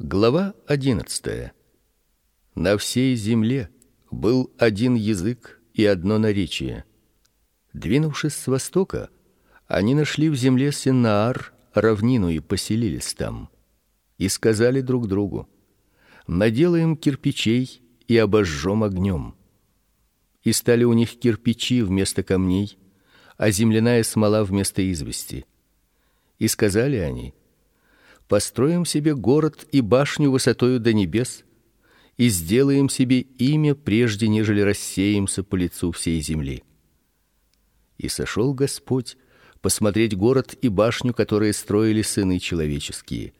Глава 11. На всей земле был один язык и одно наречие. Двинувшись с востока, они нашли в земле Синаар равнину и поселились там. И сказали друг другу: наделаем кирпичей и обожжем огнем. И стали у них кирпичи вместо камней, а земляная смола вместо извести. И сказали они: построим себе город и башню высотою до небес и сделаем себе имя прежде нежели рассеемся по лицу всей земли. И сошел Господь посмотреть город и башню, которые строили сыны человеческие.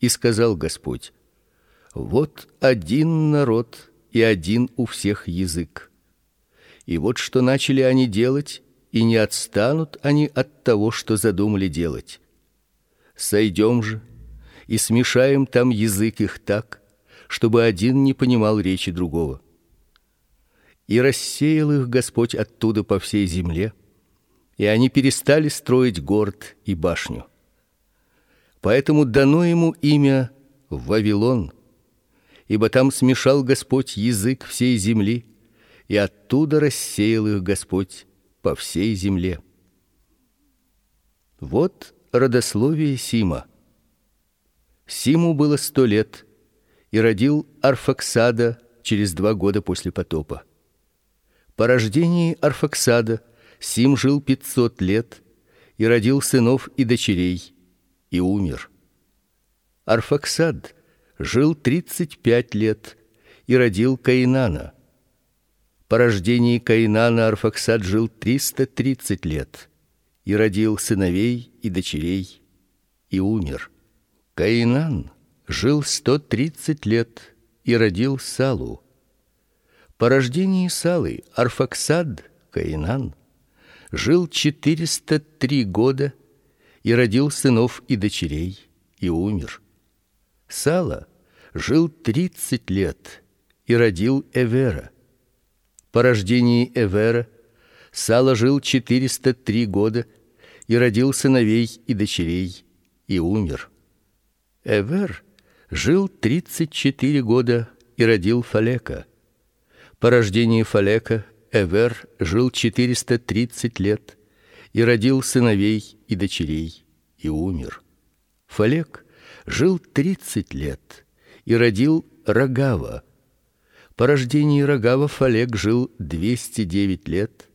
И сказал Господь: Вот один народ и один у всех язык. И вот что начали они делать, и не отстанут они от того, что задумали делать Сойдем же и смешаем там язык их так, чтобы один не понимал речи другого. И рассеял их Господь оттуда по всей земле, и они перестали строить город и башню. Поэтому дано ему имя Вавилон, ибо там смешал Господь язык всей земли, и оттуда рассеял их Господь по всей земле. Вот родословие Сима. Симу было сто лет, и родил Арфаксада через два года после потопа. По рождении Арфаксада Сим жил пятьсот лет и родил сынов и дочерей и умер. Арфаксад жил тридцать пять лет и родил Каинана. По рождении Каинана Арфаксад жил триста тридцать лет и родил сыновей и дочерей и умер. Каинан жил сто тридцать лет и родил Салу. По рождении Салы Арфаксад Каинан жил четыреста три года и родил сынов и дочерей и умер. Сала жил тридцать лет и родил Эвера. По рождении Эвера Сала жил четыреста три года и родил сыновей и дочерей и умер. Эвер жил тридцать четыре года и родил Фалека. По рождении Фалека Эвер жил четыреста тридцать лет и родил сыновей и дочерей и умер. Фалек жил тридцать лет и родил Рогава. По рождении Рогава Фалек жил двести девять лет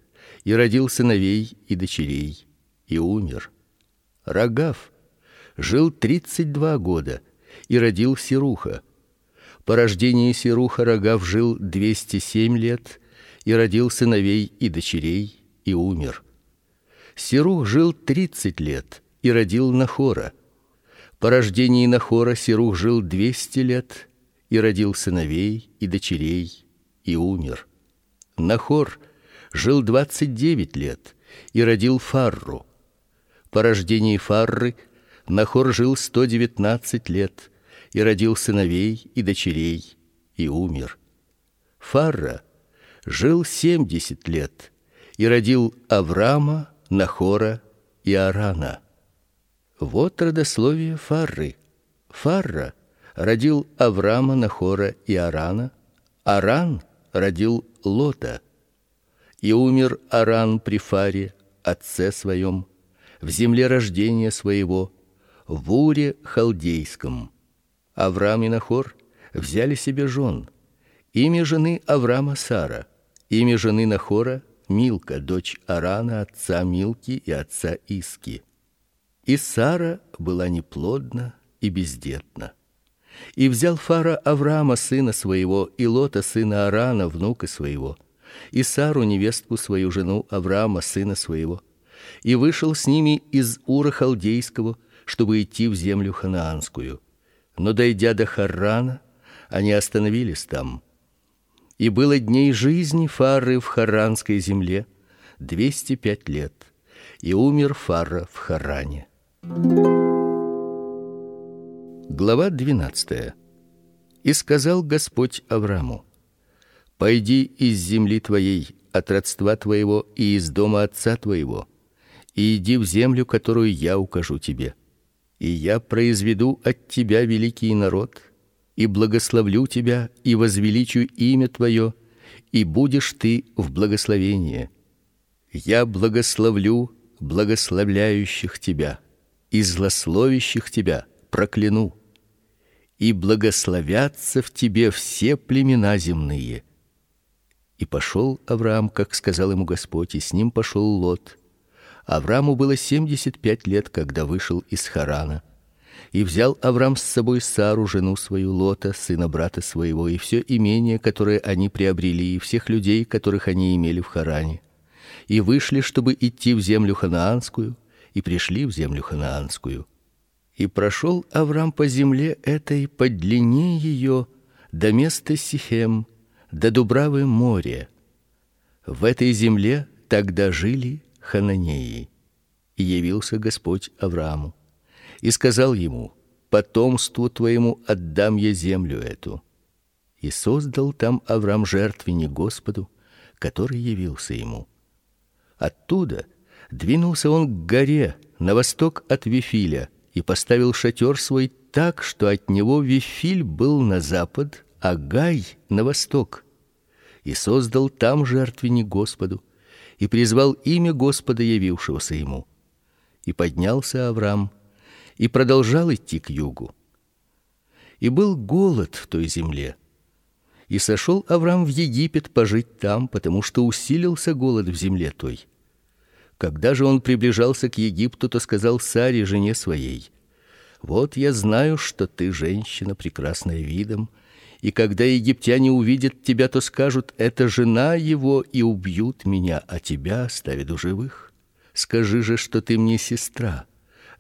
и родил сыновей и дочерей и умер. Рогав жил тридцать два года и родил Сируха. По рождении Сируха Рогав жил двести семь лет и родил сыновей и дочерей и умер. Сирух жил тридцать лет и родил Нахора. По рождении Нахора Сирух жил двести лет и родил сыновей и дочерей и умер. Нахор жил двадцать девять лет и родил Фарру. По рождении Фарры Нахор жил сто девятнадцать лет и родил сыновей и дочерей и умер. Фарра жил семьдесят лет и родил Аврама, Нахора и Арана. Вот родословие Фарры. Фарра родил Аврама, Нахора и Арана. Аран родил Лота. И умер Аран при Фаре, отце своем в земле рождения своего, в Уре халдейском. Авраам и Нахор взяли себе жен. Имя жены Авраама Сара, имя жены Нахора Милка, дочь Арана, отца Милки и отца Иски. И Сара была неплодна и бездетна. И взял Фара Авраама сына своего и Лота сына Арана внука своего, и Сару невестку свою жену Авраама сына своего и вышел с ними из Ура халдейского, чтобы идти в землю ханаанскую. Но дойдя до Харрана, они остановились там. И было дней жизни Фары в харранской земле двести пять лет, и умер Фара в Харране. Глава двенадцатая. И сказал Господь Аврааму: Пойди из земли твоей, от родства твоего и из дома отца твоего, и иди в землю, которую я укажу тебе. И я произведу от тебя великий народ, и благословлю тебя и возвеличу имя твое, и будешь ты в благословении. Я благословлю благословляющих тебя, и злословящих тебя прокляну. И благословятся в тебе все племена земные. И пошел Авраам, как сказал ему Господь, и с ним пошел Лот. Аврааму было семьдесят пять лет, когда вышел из Харана. И взял Авраам с собой Сару, жену свою Лота, сына брата своего, и все имение, которое они приобрели, и всех людей, которых они имели в Харане. И вышли, чтобы идти в землю ханаанскую, и пришли в землю ханаанскую. И прошел Авраам по земле этой по длине ее до места Сихем, до Дубравы море. В этой земле тогда жили хананеи. И явился Господь Аврааму и сказал ему: потомству твоему отдам я землю эту. И создал там Авраам жертвенник Господу, который явился ему. Оттуда двинулся он к горе на восток от Вифиля и поставил шатер свой так, что от него Вифиль был на запад, а Гай на восток и создал там жертвенник Господу и призвал имя Господа, явившегося ему. И поднялся Авраам и продолжал идти к югу. И был голод в той земле. И сошел Авраам в Египет пожить там, потому что усилился голод в земле той. Когда же он приближался к Египту, то сказал Саре жене своей: Вот я знаю, что ты женщина прекрасная видом, и когда египтяне увидят тебя, то скажут: это жена его, и убьют меня, а тебя оставят у живых. Скажи же, что ты мне сестра,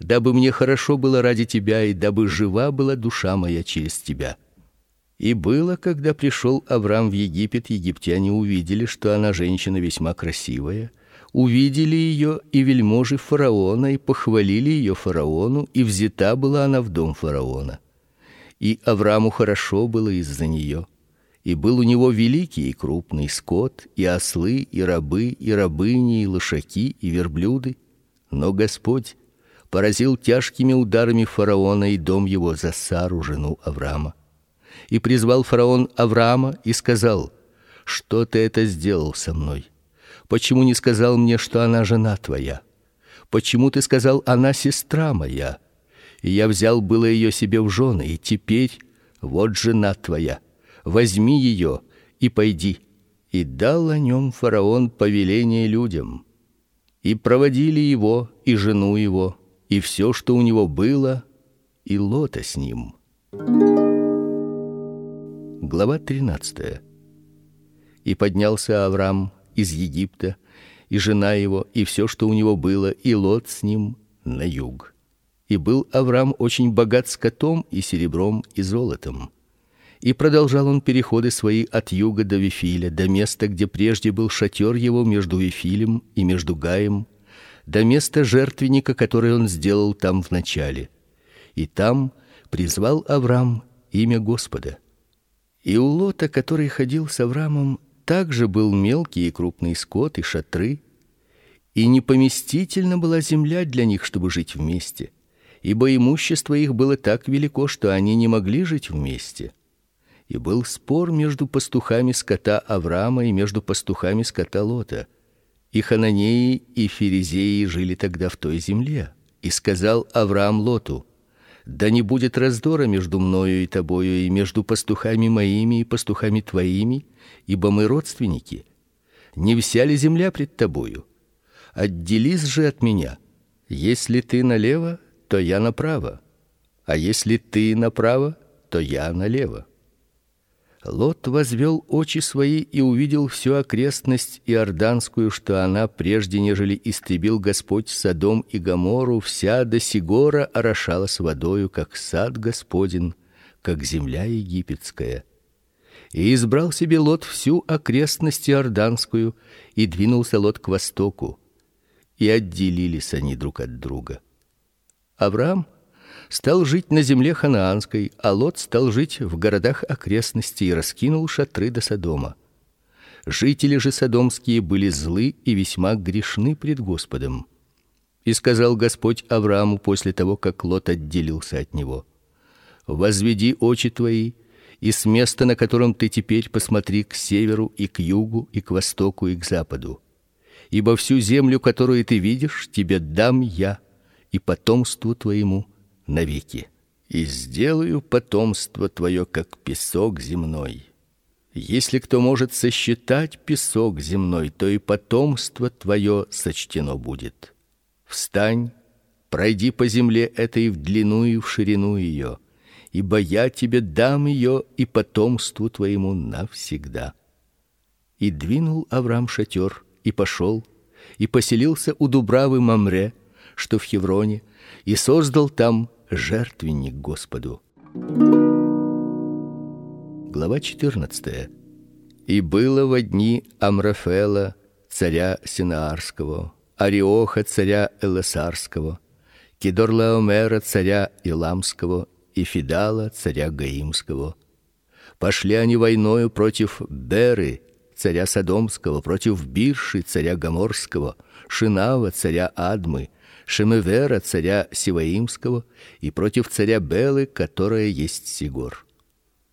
дабы мне хорошо было ради тебя и дабы жива была душа моя через тебя. И было, когда пришел Авраам в Египет, египтяне увидели, что она женщина весьма красивая, увидели ее и вельможи фараона и похвалили ее фараону, и взята была она в дом фараона и Аврааму хорошо было из-за нее. И был у него великий и крупный скот, и ослы, и рабы, и рабыни, и лошаки, и верблюды. Но Господь поразил тяжкими ударами фараона и дом его за Сару, жену Авраама. И призвал фараон Авраама и сказал: "Что ты это сделал со мной? Почему не сказал мне, что она жена твоя? Почему ты сказал: она сестра моя?" И я взял было ее себе в жены, и теперь вот жена твоя. Возьми ее и пойди. И дал о нем фараон повеление людям. И проводили его и жену его, и все, что у него было, и лота с ним. Глава 13. И поднялся Авраам из Египта, и жена его, и все, что у него было, и лот с ним на юг. И был Авраам очень богат скотом и серебром и золотом. И продолжал он переходы свои от юга до Вифиля, до места, где прежде был шатер его между Вифилем и между Гаем, до места жертвенника, который он сделал там в начале. И там призвал Авраам имя Господа. И у Лота, который ходил с Авраамом, также был мелкий и крупный скот и шатры, и непоместительна была земля для них, чтобы жить вместе ибо имущество их было так велико, что они не могли жить вместе. И был спор между пастухами скота Авраама и между пастухами скота Лота. И хананеи и ферезеи жили тогда в той земле. И сказал Авраам Лоту: да не будет раздора между мною и тобою и между пастухами моими и пастухами твоими, ибо мы родственники. Не вся ли земля пред тобою? Отделись же от меня. Если ты налево, то я направо, а если ты направо, то я налево. Лот возвел очи свои и увидел всю окрестность иорданскую, что она прежде нежели истребил Господь Содом и Гоморру, вся до сигора орошалась водою, как сад Господень, как земля египетская. И избрал себе Лот всю окрестность иорданскую, и двинулся Лот к востоку, и отделились они друг от друга. Авраам стал жить на земле ханаанской, а Лот стал жить в городах окрестностей и раскинул шатры до Содома. Жители же содомские были злы и весьма грешны пред Господом. И сказал Господь Аврааму после того, как Лот отделился от него: Возведи очи твои и с места, на котором ты теперь, посмотри к северу и к югу и к востоку и к западу. Ибо всю землю, которую ты видишь, тебе дам я и потомству твоему навеки. И сделаю потомство твое как песок земной. Если кто может сосчитать песок земной, то и потомство твое сочтено будет. Встань, пройди по земле этой в длину и в ширину ее ибо я тебе дам ее и потомству твоему навсегда. И двинул Авраам шатер и пошел и поселился у Дубравы Мамре, что в Хевроне, и создал там жертвенник Господу. Глава 14. И было во дни Амрафела, царя Синаарского, Ариоха царя Элесарского, Кедорлаомера царя Иламского и Фидала, царя Гаимского. Пошли они войною против Беры, царя Содомского, против Бирши, царя Гоморского, Шинава, царя Адмы, Шемевера, царя Сиваимского, и против царя Белы, которая есть Сигор.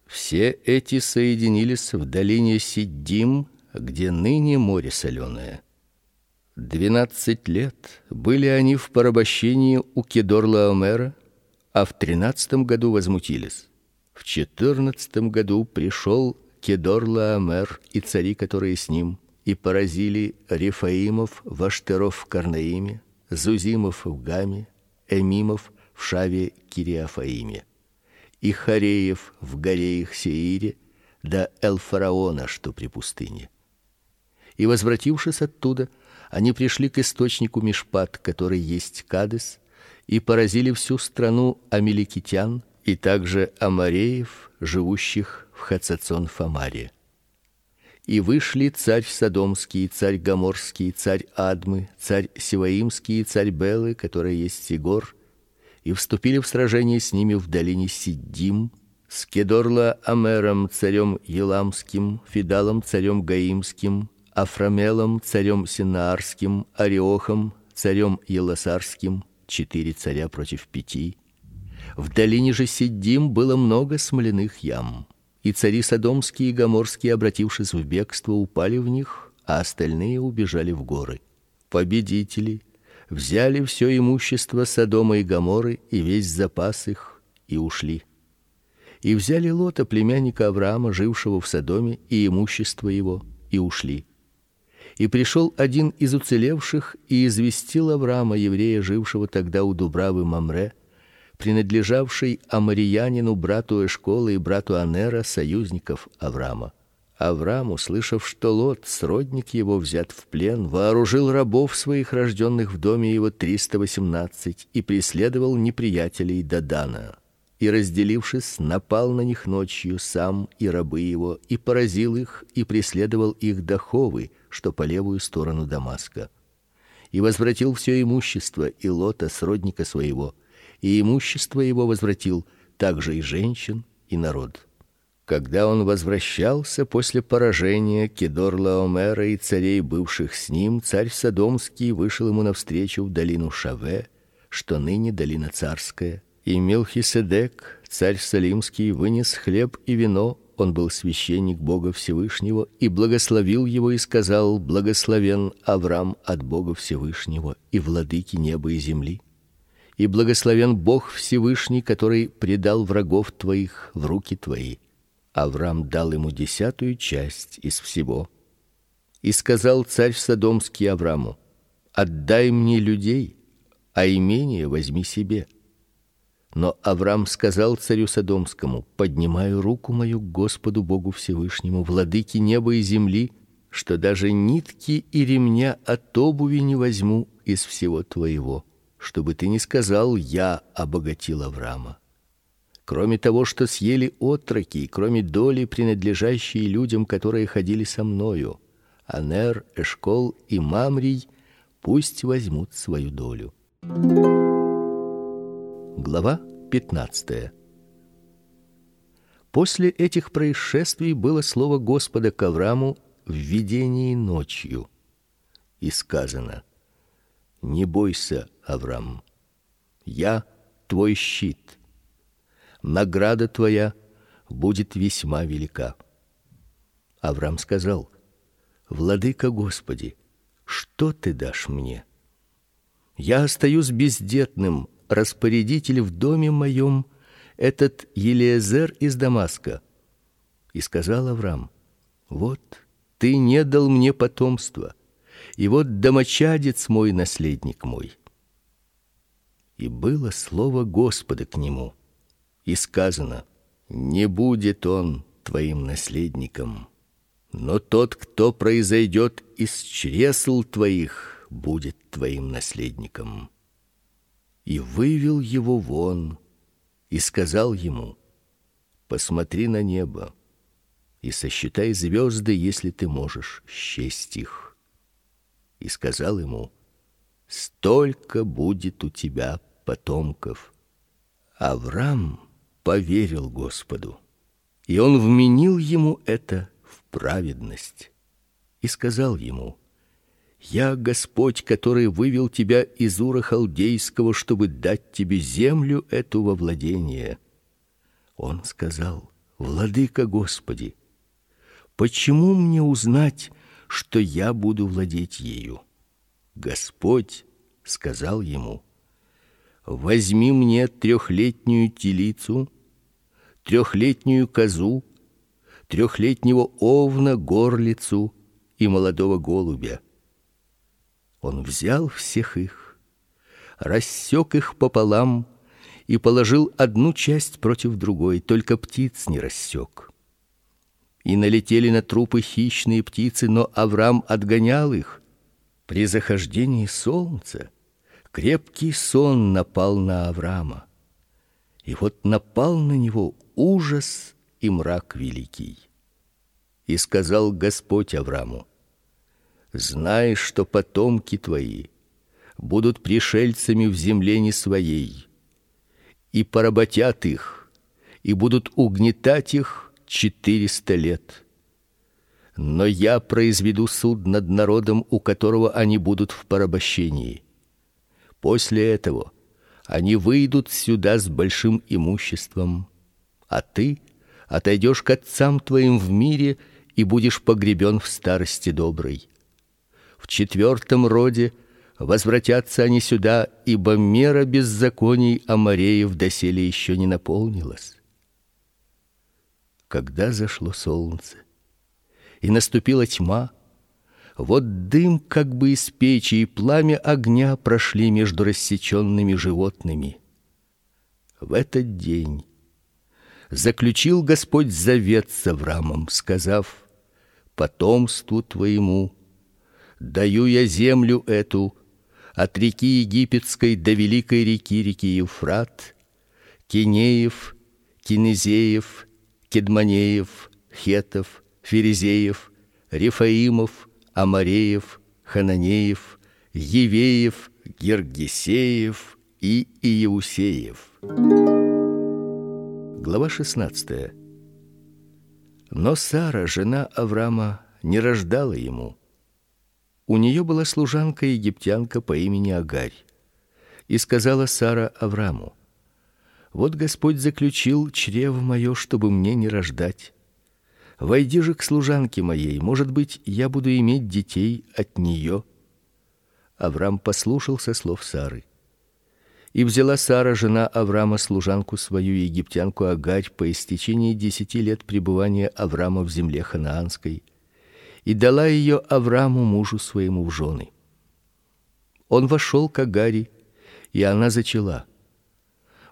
Все эти соединились в долине Сиддим, где ныне море соленое. Двенадцать лет были они в порабощении у Кедорлаомера, а в тринадцатом году возмутились. В четырнадцатом году пришел Кедор-Лаомер и цари, которые с ним, и поразили Рефаимов в Аштеров в Карнаиме, Зузимов в Гаме, Эмимов в Шаве Кириафаиме, и Хареев в горе их Сеире, до Элфараона, что при пустыне. И возвратившись оттуда, они пришли к источнику Мишпат, который есть Кадес, и поразили всю страну амеликитян и также амореев, живущих в Хацацон-Фамаре. И вышли царь Содомский, царь Гоморский, царь Адмы, царь Сиваимский царь Белы, который есть Сигор, и вступили в сражение с ними в долине Сиддим, с Кедорла Амером царем Еламским, Фидалом царем Гаимским, Афрамелом царем Синаарским, Ариохом царем Еласарским, четыре царя против пяти. В долине же Сиддим было много смоляных ям, и цари содомские и гоморские, обратившись в бегство, упали в них, а остальные убежали в горы. Победители взяли все имущество Содома и Гоморы и весь запас их и ушли. И взяли Лота, племянника Авраама, жившего в Содоме, и имущество его, и ушли. И пришел один из уцелевших и известил Авраама, еврея, жившего тогда у Дубравы Мамре, принадлежавшей амариянину брату Эшкола и брату Анера, союзников Авраама. Авраам, услышав, что Лот, сродник его, взят в плен, вооружил рабов своих, рожденных в доме его триста восемнадцать, и преследовал неприятелей до Дана. И разделившись, напал на них ночью сам и рабы его, и поразил их, и преследовал их до Ховы, что по левую сторону Дамаска. И возвратил все имущество и Лота сродника своего, и имущество его возвратил также и женщин, и народ. Когда он возвращался после поражения Кедор-Лаомера и царей бывших с ним, царь Содомский вышел ему навстречу в долину Шаве, что ныне долина царская, и Мелхиседек, царь Салимский, вынес хлеб и вино он был священник Бога Всевышнего и благословил его и сказал: Благословен Авраам от Бога Всевышнего и владыки неба и земли. И благословен Бог Всевышний, который предал врагов твоих в руки твои. Авраам дал ему десятую часть из всего. И сказал царь Содомский Аврааму: Отдай мне людей, а имение возьми себе. Но Авраам сказал царю Содомскому: "Поднимаю руку мою к Господу Богу Всевышнему, владыке неба и земли, что даже нитки и ремня от обуви не возьму из всего твоего, чтобы ты не сказал: я обогатил Авраама. Кроме того, что съели отроки, кроме доли, принадлежащей людям, которые ходили со мною, Анер, Эшкол и Мамрий, пусть возьмут свою долю". Глава 15. После этих происшествий было слово Господа к Аврааму в видении ночью. И сказано: Не бойся, Авраам. Я твой щит. Награда твоя будет весьма велика. Авраам сказал: Владыка Господи, что ты дашь мне? Я остаюсь бездетным, распорядитель в доме моем этот Елиезер из Дамаска. И сказал Авраам: Вот ты не дал мне потомства, и вот домочадец мой наследник мой. И было слово Господа к нему, и сказано: не будет он твоим наследником, но тот, кто произойдет из чресл твоих, будет твоим наследником. И вывел его вон и сказал ему: Посмотри на небо и сосчитай звезды, если ты можешь счесть их. И сказал ему: Столько будет у тебя потомков. Авраам поверил Господу, и он вменил ему это в праведность. И сказал ему: я Господь, который вывел тебя из Ура халдейского, чтобы дать тебе землю эту во владение. Он сказал: Владыка Господи, почему мне узнать, что я буду владеть ею? Господь сказал ему: Возьми мне трехлетнюю телицу, трехлетнюю козу, трехлетнего овна горлицу и молодого голубя он взял всех их, рассек их пополам и положил одну часть против другой, только птиц не рассек. И налетели на трупы хищные птицы, но Авраам отгонял их. При захождении солнца крепкий сон напал на Авраама. И вот напал на него ужас и мрак великий. И сказал Господь Аврааму: Знай, что потомки твои будут пришельцами в земле не своей, и поработят их, и будут угнетать их четыреста лет. Но я произведу суд над народом, у которого они будут в порабощении. После этого они выйдут сюда с большим имуществом, а ты отойдешь к отцам твоим в мире и будешь погребен в старости доброй в четвертом роде возвратятся они сюда, ибо мера беззаконий амореев доселе еще не наполнилась. Когда зашло солнце и наступила тьма, вот дым как бы из печи и пламя огня прошли между рассеченными животными. В этот день заключил Господь завет с Авраамом, сказав: потомству твоему даю я землю эту от реки египетской до великой реки реки Евфрат, Кинеев, Кинезеев, Кедманеев, Хетов, Ферезеев, Рефаимов, Амареев, Хананеев, Евеев, Гергесеев и Иеусеев. Глава 16. Но Сара, жена Авраама, не рождала ему. У нее была служанка-египтянка по имени Агарь. И сказала Сара Авраму: Вот Господь заключил чрево мое, чтобы мне не рождать. Войди же к служанке моей, может быть, я буду иметь детей от нее. Авраам послушался слов Сары. И взяла Сара, жена Авраама, служанку свою египтянку Агарь по истечении десяти лет пребывания Авраама в земле ханаанской и дала ее Аврааму мужу своему в жены. Он вошел к Агари, и она зачала.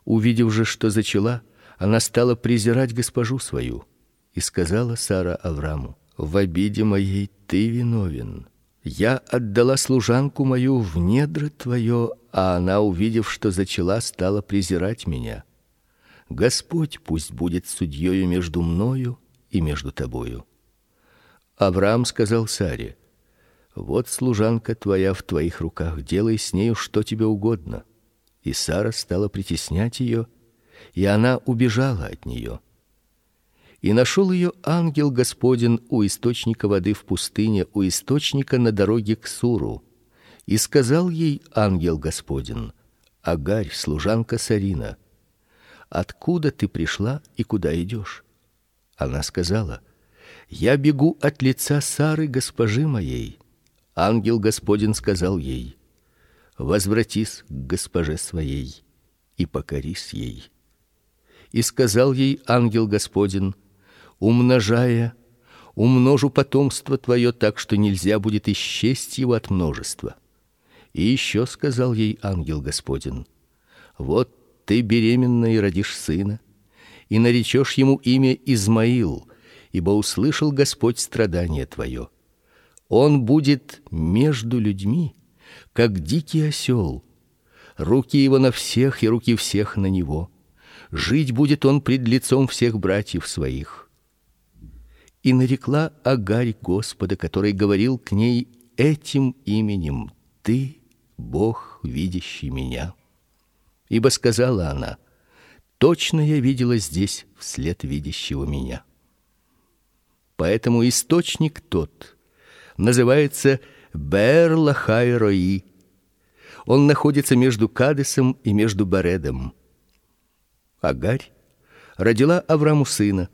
Увидев же, что зачала, она стала презирать госпожу свою, и сказала Сара Аврааму: "В обиде моей ты виновен. Я отдала служанку мою в недра твое, а она, увидев, что зачала, стала презирать меня. Господь пусть будет судьёю между мною и между тобою". Авраам сказал Саре: Вот служанка твоя в твоих руках, делай с нею что тебе угодно. И Сара стала притеснять ее, и она убежала от нее. И нашел ее ангел Господин у источника воды в пустыне, у источника на дороге к Суру. И сказал ей ангел Господин: Агарь, служанка Сарина, откуда ты пришла и куда идешь? Она сказала: Я бегу от лица Сары, госпожи моей. Ангел Господин сказал ей: Возвратись к госпоже своей и покорись ей. И сказал ей ангел Господин: Умножая, умножу потомство твое так, что нельзя будет исчесть его от множества. И еще сказал ей ангел Господин: Вот ты беременна и родишь сына, и наречешь ему имя Измаил, ибо услышал Господь страдание твое. Он будет между людьми, как дикий осел. Руки его на всех и руки всех на него. Жить будет он пред лицом всех братьев своих. И нарекла Агарь Господа, который говорил к ней этим именем: Ты Бог, видящий меня. Ибо сказала она: Точно я видела здесь вслед видящего меня. Поэтому источник тот называется Бер-Лахай-Рои. Он находится между Кадесом и между Баредом. Агарь родила Авраму сына,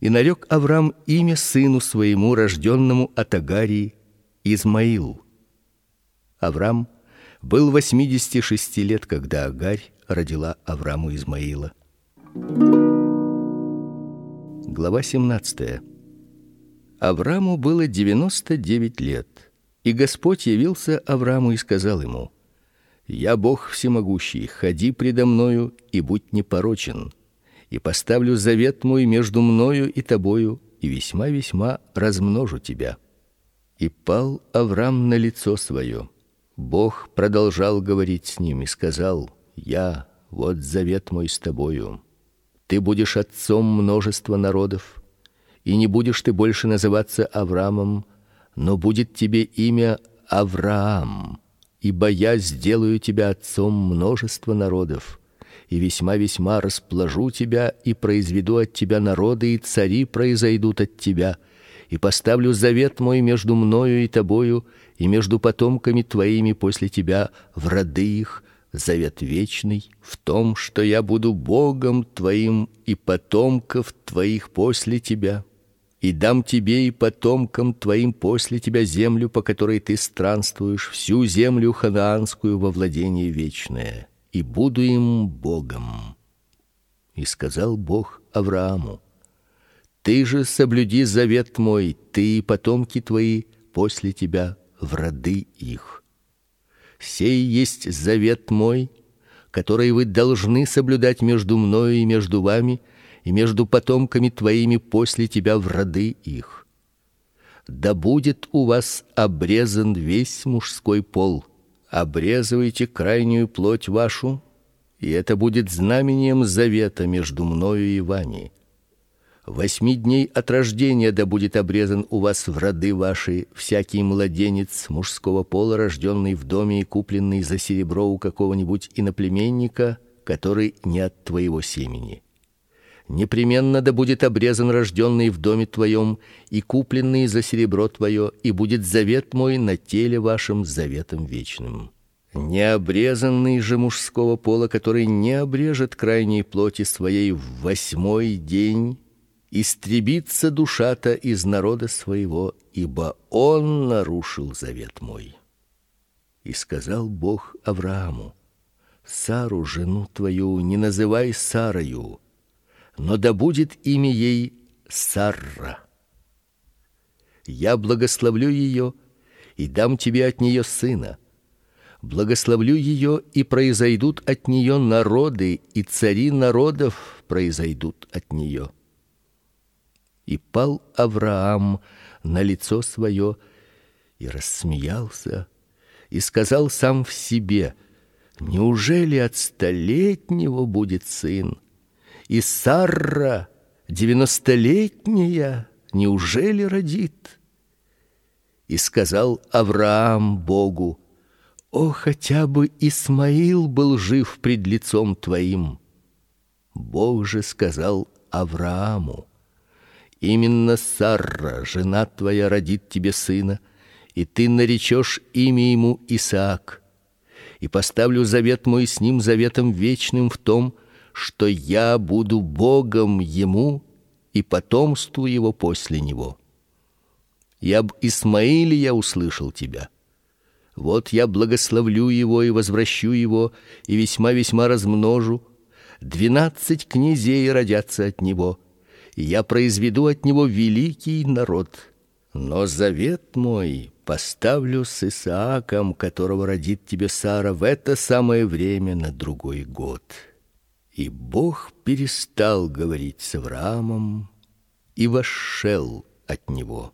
и нарек Аврам имя сыну своему, рожденному от Агарии, Измаил. Аврам был 86 лет, когда Агарь родила Авраму Измаила. Глава 17. Авраму было 99 лет, и Господь явился Авраму и сказал ему: Я Бог всемогущий, ходи предо мною и будь непорочен, и поставлю завет мой между мною и тобою, и весьма-весьма размножу тебя. И пал Аврам на лицо свое. Бог продолжал говорить с ним и сказал: Я, вот завет мой с тобою. Ты будешь отцом множества народов, и не будешь ты больше называться Авраамом, но будет тебе имя Авраам, ибо я сделаю тебя отцом множества народов, и весьма-весьма расположу тебя и произведу от тебя народы и цари произойдут от тебя и поставлю завет мой между мною и тобою и между потомками твоими после тебя в роды их. Завет вечный в том, что я буду Богом твоим и потомков твоих после тебя и дам тебе и потомкам твоим после тебя землю, по которой ты странствуешь, всю землю ханаанскую во владение вечное, и буду им Богом. И сказал Бог Аврааму: ты же соблюди завет мой, ты и потомки твои после тебя в роды их. Сей есть завет мой, который вы должны соблюдать между мною и между вами и между потомками твоими после тебя в роды их. Да будет у вас обрезан весь мужской пол. Обрезывайте крайнюю плоть вашу, и это будет знамением завета между мною и вами восьми дней от рождения да будет обрезан у вас в роды ваши всякий младенец мужского пола, рожденный в доме и купленный за серебро у какого-нибудь иноплеменника, который не от твоего семени. Непременно да будет обрезан рожденный в доме твоем и купленный за серебро твое, и будет завет мой на теле вашем заветом вечным. Необрезанный же мужского пола, который не обрежет крайней плоти своей в восьмой день, истребится душа-то из народа своего, ибо он нарушил завет мой. И сказал Бог Аврааму: Сару жену твою не называй Сарою, но да будет имя ей Сарра. Я благословлю ее и дам тебе от нее сына. Благословлю ее и произойдут от нее народы, и цари народов произойдут от нее и пал Авраам на лицо свое и рассмеялся и сказал сам в себе: неужели от столетнего будет сын? И Сарра девяностолетняя неужели родит? И сказал Авраам Богу: О, хотя бы Исмаил был жив пред лицом твоим. Бог же сказал Аврааму: Именно Сарра, жена твоя, родит тебе сына, и ты наречешь имя ему Исаак. И поставлю завет мой с ним заветом вечным в том, что я буду Богом ему и потомству его после него. Я об Исмаиле я услышал тебя. Вот я благословлю его и возвращу его и весьма-весьма размножу. Двенадцать князей родятся от него, и я произведу от него великий народ. Но завет мой поставлю с Исааком, которого родит тебе Сара в это самое время на другой год. И Бог перестал говорить с Авраамом и вошел от него.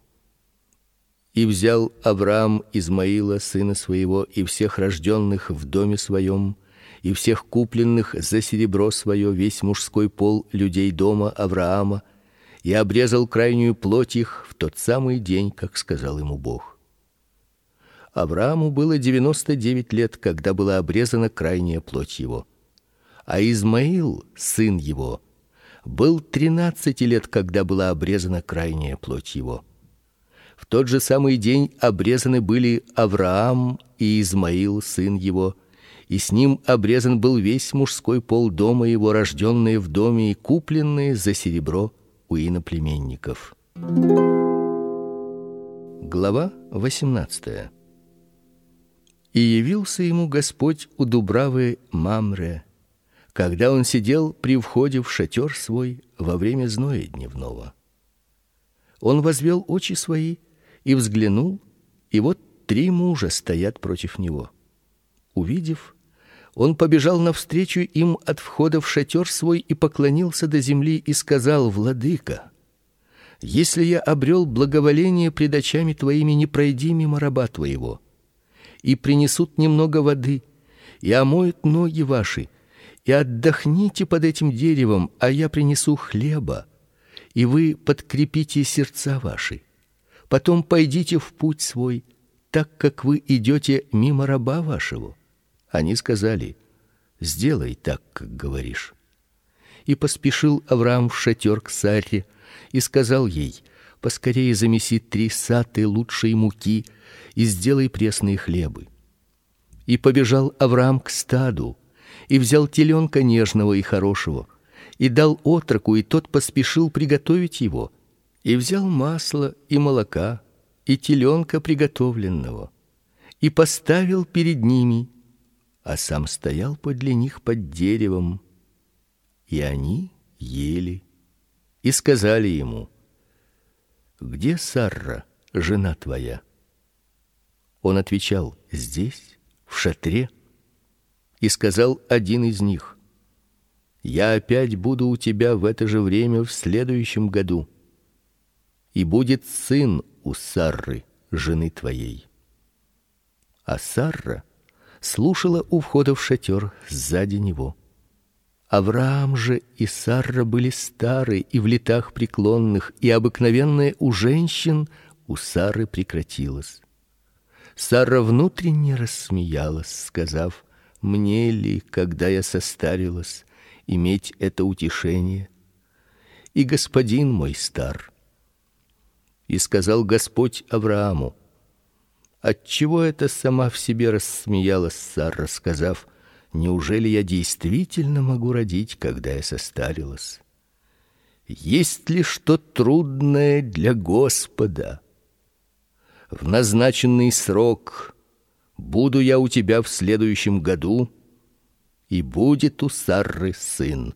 И взял Авраам Измаила сына своего и всех рожденных в доме своем и всех купленных за серебро свое весь мужской пол людей дома Авраама и обрезал крайнюю плоть их в тот самый день, как сказал ему Бог. Аврааму было девяносто девять лет, когда была обрезана крайняя плоть его. А Измаил, сын его, был тринадцати лет, когда была обрезана крайняя плоть его. В тот же самый день обрезаны были Авраам и Измаил, сын его, и с ним обрезан был весь мужской пол дома его, рожденные в доме и купленные за серебро у иноплеменников. Глава 18. И явился ему Господь у дубравы Мамре, когда он сидел при входе в шатер свой во время зноя дневного. Он возвел очи свои и взглянул, и вот три мужа стоят против него. Увидев, он побежал навстречу им от входа в шатер свой и поклонился до земли и сказал: Владыка, если я обрел благоволение пред очами твоими, не пройди мимо раба твоего. И принесут немного воды, и омоют ноги ваши, и отдохните под этим деревом, а я принесу хлеба, и вы подкрепите сердца ваши. Потом пойдите в путь свой, так как вы идете мимо раба вашего. Они сказали: "Сделай так, как говоришь". И поспешил Авраам в шатер к Саре и сказал ей: "Поскорее замеси три саты лучшей муки и сделай пресные хлебы". И побежал Авраам к стаду и взял теленка нежного и хорошего и дал отроку, и тот поспешил приготовить его. И взял масло и молока и теленка приготовленного и поставил перед ними а сам стоял подле них под деревом. И они ели и сказали ему: Где Сарра, жена твоя? Он отвечал: Здесь, в шатре. И сказал один из них: Я опять буду у тебя в это же время в следующем году. И будет сын у Сарры, жены твоей. А Сарра слушала у входа в шатер сзади него. Авраам же и Сара были стары и в летах преклонных, и обыкновенное у женщин у Сары прекратилось. Сара внутренне рассмеялась, сказав: "Мне ли, когда я состарилась, иметь это утешение? И господин мой стар". И сказал Господь Аврааму: Отчего это сама в себе рассмеялась Сара, сказав: "Неужели я действительно могу родить, когда я состарилась?" Есть ли что трудное для Господа? В назначенный срок буду я у тебя в следующем году, и будет у Сары сын.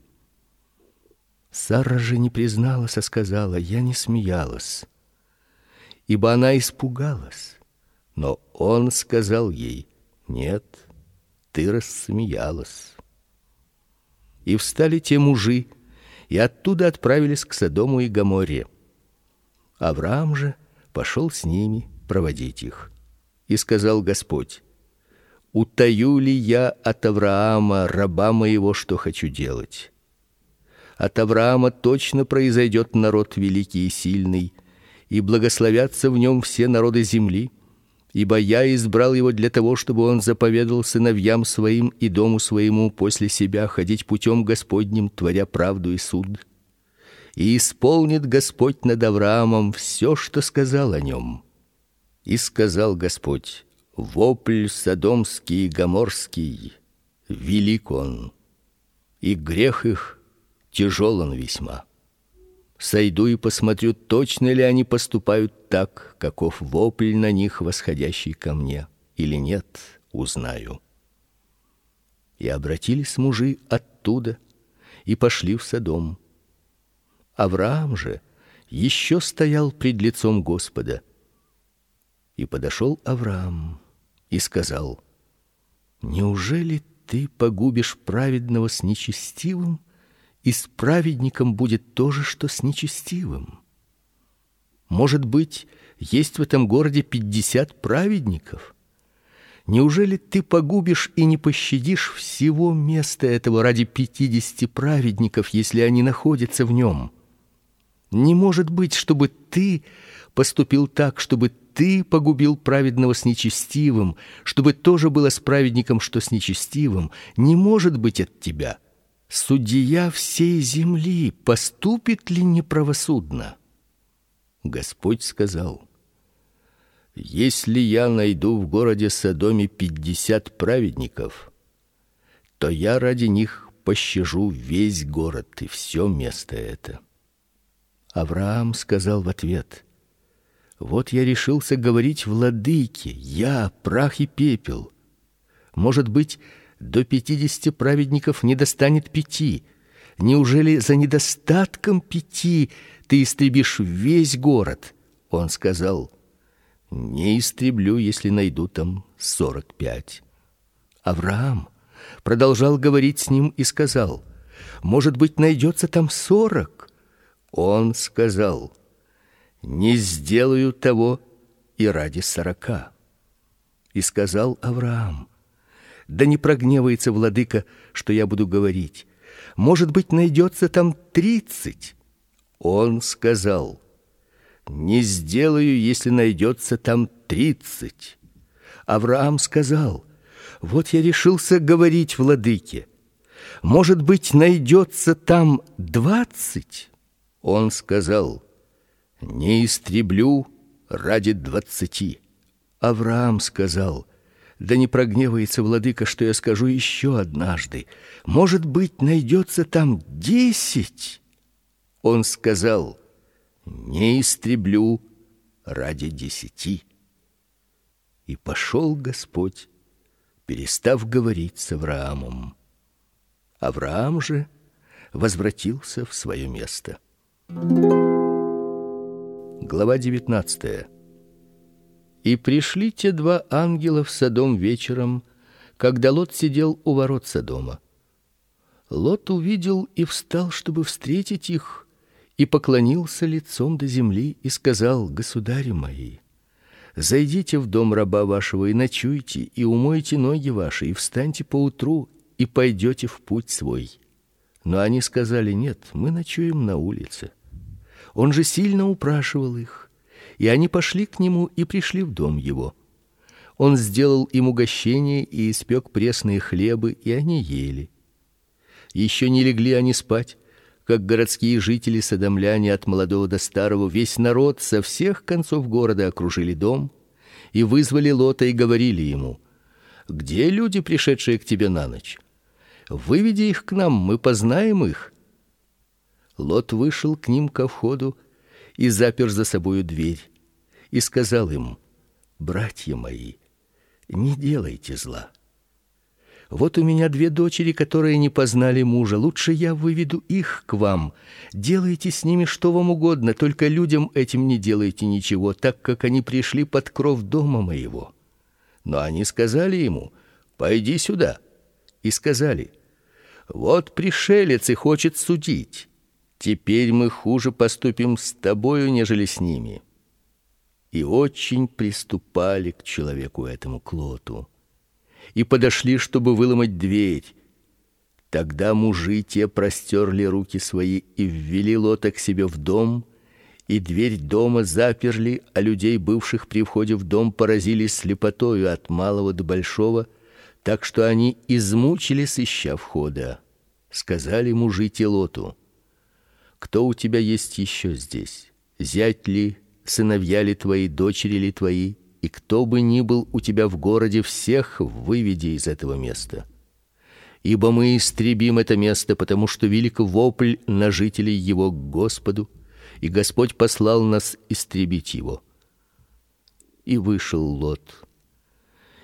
Сара же не призналась, а сказала: "Я не смеялась", ибо она испугалась. Но он сказал ей: "Нет, ты рассмеялась". И встали те мужи, и оттуда отправились к Содому и Гоморре. Авраам же пошел с ними проводить их. И сказал Господь: Утаю ли я от Авраама, раба моего, что хочу делать? От Авраама точно произойдет народ великий и сильный, и благословятся в нем все народы земли ибо я избрал его для того, чтобы он заповедал сыновьям своим и дому своему после себя ходить путем Господним, творя правду и суд. И исполнит Господь над Авраамом все, что сказал о нем. И сказал Господь: Вопль содомский и гоморский велик он, и грех их тяжел он весьма. Сойду и посмотрю, точно ли они поступают так, каков вопль на них восходящий ко мне, или нет, узнаю. И обратились мужи оттуда и пошли в Содом. Авраам же еще стоял пред лицом Господа. И подошел Авраам и сказал: Неужели ты погубишь праведного с нечестивым, и с праведником будет то же, что с нечестивым? Может быть, есть в этом городе пятьдесят праведников? Неужели ты погубишь и не пощадишь всего места этого ради пятидесяти праведников, если они находятся в нем? Не может быть, чтобы ты поступил так, чтобы ты погубил праведного с нечестивым, чтобы тоже было с праведником, что с нечестивым. Не может быть от тебя. Судья всей земли поступит ли неправосудно? Господь сказал: если я найду в городе Содоме пятьдесят праведников, то я ради них пощажу весь город и все место это. Авраам сказал в ответ: Вот я решился говорить владыке, я прах и пепел. Может быть, до пятидесяти праведников не достанет пяти. Неужели за недостатком пяти ты истребишь весь город? Он сказал: не истреблю, если найду там сорок пять. Авраам продолжал говорить с ним и сказал: может быть, найдется там сорок. Он сказал: не сделаю того и ради сорока. И сказал Авраам: да не прогневается владыка, что я буду говорить. Может быть, найдется там тридцать. Он сказал: не сделаю, если найдется там тридцать. Авраам сказал: Вот я решился говорить владыке. Может быть, найдется там двадцать. Он сказал: Не истреблю ради двадцати. Авраам сказал: Да не прогневается владыка, что я скажу еще однажды. Может быть, найдется там десять. Он сказал: не истреблю ради десяти. И пошел Господь, перестав говорить с Авраамом. Авраам же возвратился в свое место. Глава 19. И пришли те два ангела в Содом вечером, когда Лот сидел у ворот Содома. Лот увидел и встал, чтобы встретить их, и поклонился лицом до земли и сказал: "Государи мои, зайдите в дом раба вашего и ночуйте, и умойте ноги ваши, и встаньте поутру и пойдете в путь свой". Но они сказали: "Нет, мы ночуем на улице". Он же сильно упрашивал их, и они пошли к нему и пришли в дом его. Он сделал им угощение и испек пресные хлебы, и они ели. Еще не легли они спать, как городские жители содомляне от молодого до старого, весь народ со всех концов города окружили дом и вызвали Лота и говорили ему: "Где люди, пришедшие к тебе на ночь? Выведи их к нам, мы познаем их". Лот вышел к ним ко входу и запер за собою дверь и сказал им: "Братья мои, не делайте зла. Вот у меня две дочери, которые не познали мужа. Лучше я выведу их к вам. Делайте с ними что вам угодно, только людям этим не делайте ничего, так как они пришли под кров дома моего. Но они сказали ему: "Пойди сюда". И сказали: "Вот пришелец и хочет судить. Теперь мы хуже поступим с тобою, нежели с ними". И очень приступали к человеку этому Клоту и подошли, чтобы выломать дверь. Тогда мужи те простерли руки свои и ввели Лота к себе в дом, и дверь дома заперли, а людей, бывших при входе в дом, поразили слепотою от малого до большого, так что они измучились ища входа. Сказали мужи те Лоту: Кто у тебя есть еще здесь? Зять ли, сыновья ли твои, дочери ли твои? и кто бы ни был у тебя в городе, всех выведи из этого места. Ибо мы истребим это место, потому что велик вопль на жителей его к Господу, и Господь послал нас истребить его. И вышел Лот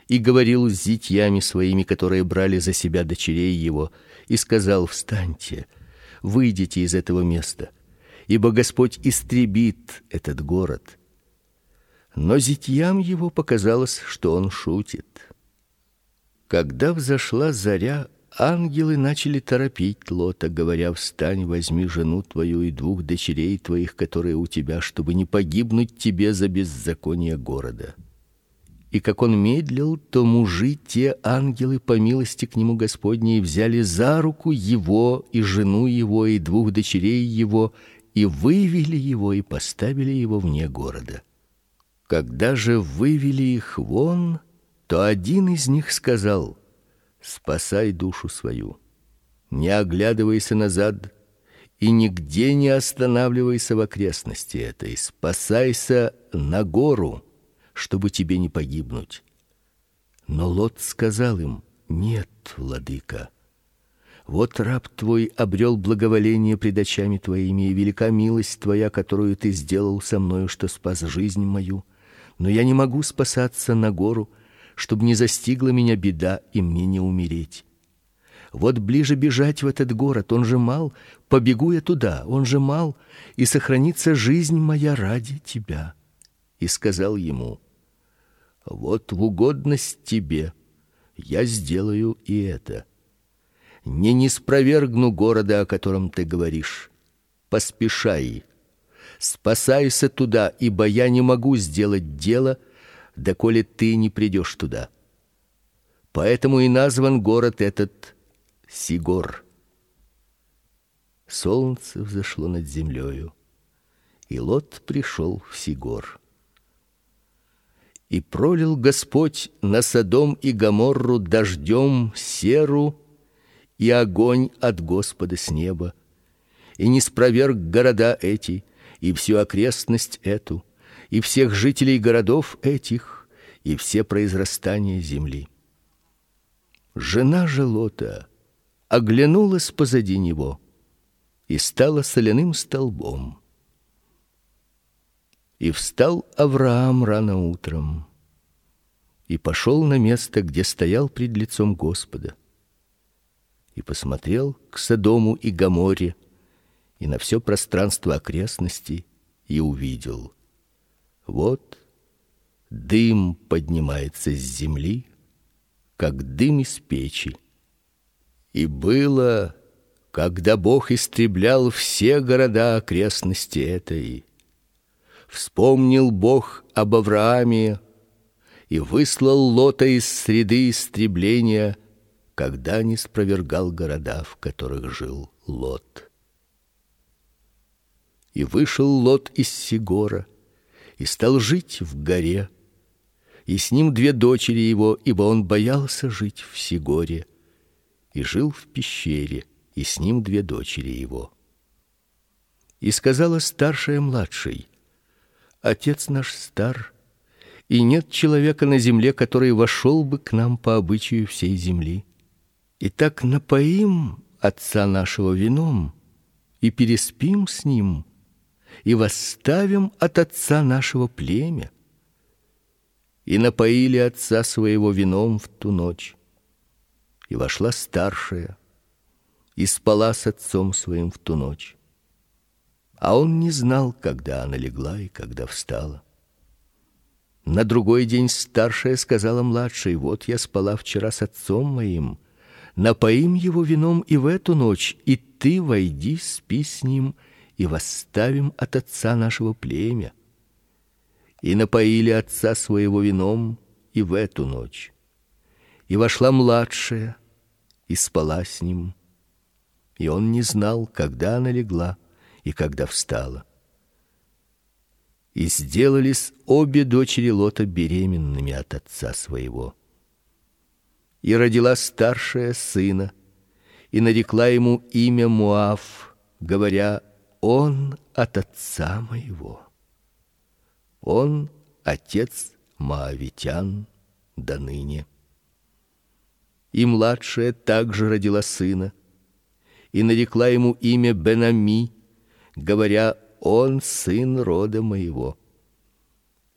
и говорил с зятьями своими, которые брали за себя дочерей его, и сказал: "Встаньте, выйдите из этого места, ибо Господь истребит этот город". Но зятьям его показалось, что он шутит. Когда взошла заря, ангелы начали торопить Лота, говоря: "Встань, возьми жену твою и двух дочерей твоих, которые у тебя, чтобы не погибнуть тебе за беззаконие города". И как он медлил, то мужи те ангелы по милости к нему Господней взяли за руку его и жену его и двух дочерей его и вывели его и поставили его вне города. Когда же вывели их вон, то один из них сказал: "Спасай душу свою, не оглядывайся назад и нигде не останавливайся в окрестности этой, спасайся на гору, чтобы тебе не погибнуть". Но Лот сказал им: "Нет, владыка, вот раб твой обрел благоволение пред очами твоими, и велика милость твоя, которую ты сделал со мною, что спас жизнь мою но я не могу спасаться на гору, чтобы не застигла меня беда и мне не умереть. Вот ближе бежать в этот город, он же мал, побегу я туда, он же мал, и сохранится жизнь моя ради тебя. И сказал ему: Вот в угодность тебе я сделаю и это. Не не спровергну города, о котором ты говоришь. Поспешай, спасайся туда, ибо я не могу сделать дело, доколе ты не придешь туда. Поэтому и назван город этот Сигор. Солнце взошло над землею, и Лот пришел в Сигор. И пролил Господь на Содом и Гоморру дождем серу и огонь от Господа с неба, и не спроверг города эти, и всю окрестность эту, и всех жителей городов этих, и все произрастания земли. Жена же Лота оглянулась позади него и стала соляным столбом. И встал Авраам рано утром и пошел на место, где стоял пред лицом Господа. И посмотрел к Содому и Гоморе, и на все пространство окрестностей и увидел: вот дым поднимается с земли, как дым из печи. И было, когда Бог истреблял все города окрестности этой, вспомнил Бог об Аврааме и выслал Лота из среды истребления, когда не спровергал города, в которых жил Лот. И вышел Лот из Сигора и стал жить в горе. И с ним две дочери его, ибо он боялся жить в Сигоре, и жил в пещере, и с ним две дочери его. И сказала старшая младшей: Отец наш стар, и нет человека на земле, который вошел бы к нам по обычаю всей земли. И так напоим отца нашего вином и переспим с ним и восставим от отца нашего племя. И напоили отца своего вином в ту ночь. И вошла старшая и спала с отцом своим в ту ночь. А он не знал, когда она легла и когда встала. На другой день старшая сказала младшей: "Вот я спала вчера с отцом моим, напоим его вином и в эту ночь, и ты войди, спи с ним и восставим от отца нашего племя. И напоили отца своего вином и в эту ночь. И вошла младшая и спала с ним. И он не знал, когда она легла и когда встала. И сделались обе дочери Лота беременными от отца своего. И родила старшая сына, и нарекла ему имя Муав, говоря: он от отца моего. Он отец маавитян до ныне. И младшая также родила сына, и нарекла ему имя Бенами, говоря: он сын рода моего.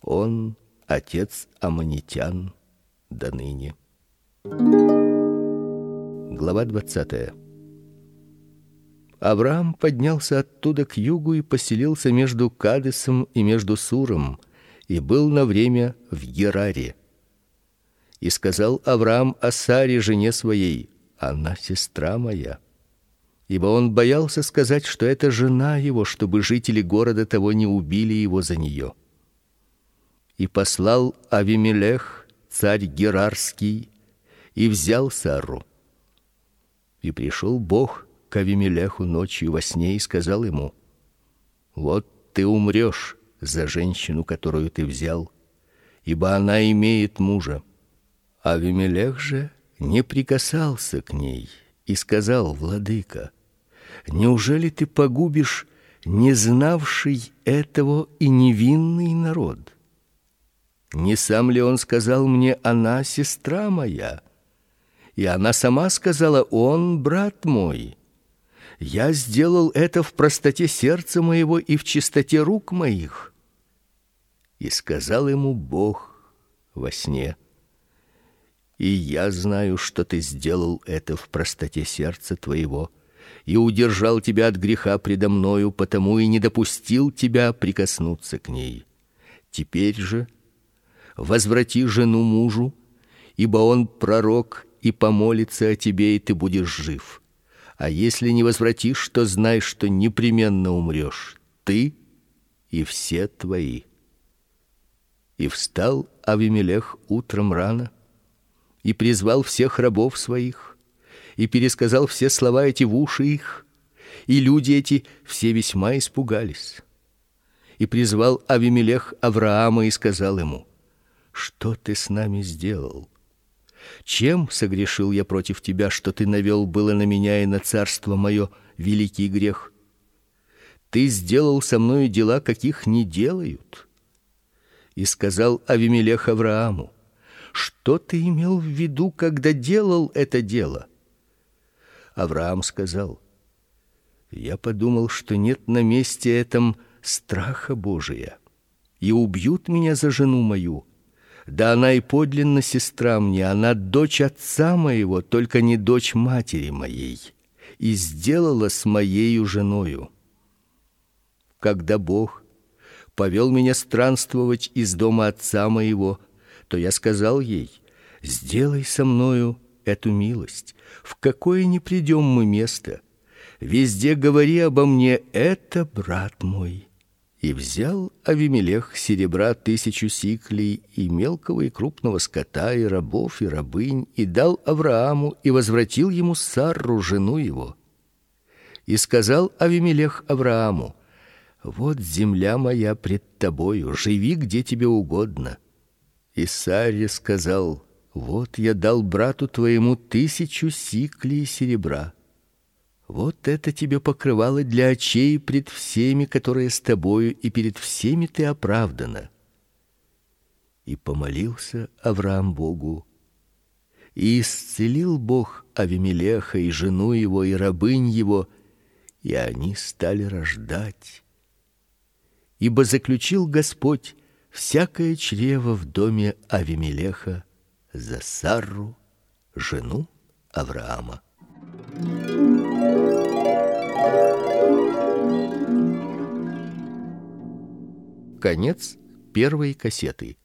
Он отец амонитян до ныне. Глава 20. Авраам поднялся оттуда к югу и поселился между Кадесом и между Суром, и был на время в Гераре. И сказал Авраам о Саре жене своей: "Она сестра моя" ибо он боялся сказать, что это жена его, чтобы жители города того не убили его за нее. И послал Авимелех, царь Герарский, и взял Сару. И пришел Бог к Авимелеху ночью во сне и сказал ему: Вот ты умрешь за женщину, которую ты взял, ибо она имеет мужа. Авимелех же не прикасался к ней и сказал: Владыка, неужели ты погубишь не знавший этого и невинный народ? Не сам ли он сказал мне: "Она сестра моя"? И она сама сказала: "Он брат мой". Я сделал это в простоте сердца моего и в чистоте рук моих. И сказал ему Бог во сне: И я знаю, что ты сделал это в простоте сердца твоего и удержал тебя от греха предо мною, потому и не допустил тебя прикоснуться к ней. Теперь же возврати жену мужу, ибо он пророк и помолится о тебе, и ты будешь жив. А если не возвратишь, то знай, что непременно умрешь, ты и все твои. И встал Авимелех утром рано и призвал всех рабов своих и пересказал все слова эти в уши их, и люди эти все весьма испугались. И призвал Авимелех Авраама и сказал ему: Что ты с нами сделал? Чем согрешил я против тебя, что ты навел было на меня и на царство мое великий грех? Ты сделал со мною дела, каких не делают. И сказал Авимелех Аврааму: Что ты имел в виду, когда делал это дело? Авраам сказал: Я подумал, что нет на месте этом страха Божия, и убьют меня за жену мою. Да она и подлинно сестра мне, она дочь отца моего, только не дочь матери моей, и сделала с моею женою. Когда Бог повел меня странствовать из дома отца моего, то я сказал ей: сделай со мною эту милость, в какое не придем мы место. Везде говори обо мне: это брат мой. И взял Авимелех серебра тысячу сиклей и мелкого и крупного скота и рабов и рабынь и дал Аврааму и возвратил ему Сарру жену его. И сказал Авимелех Аврааму: вот земля моя пред тобою, живи где тебе угодно. И Саре сказал: вот я дал брату твоему тысячу сиклей серебра. Вот это тебе покрывало для очей пред всеми, которые с тобою, и перед всеми ты оправдана. И помолился Авраам Богу, и исцелил Бог Авимелеха и жену его и рабынь его, и они стали рождать. Ибо заключил Господь всякое чрево в доме Авимелеха за Сарру, жену Авраама. Конец первой кассеты.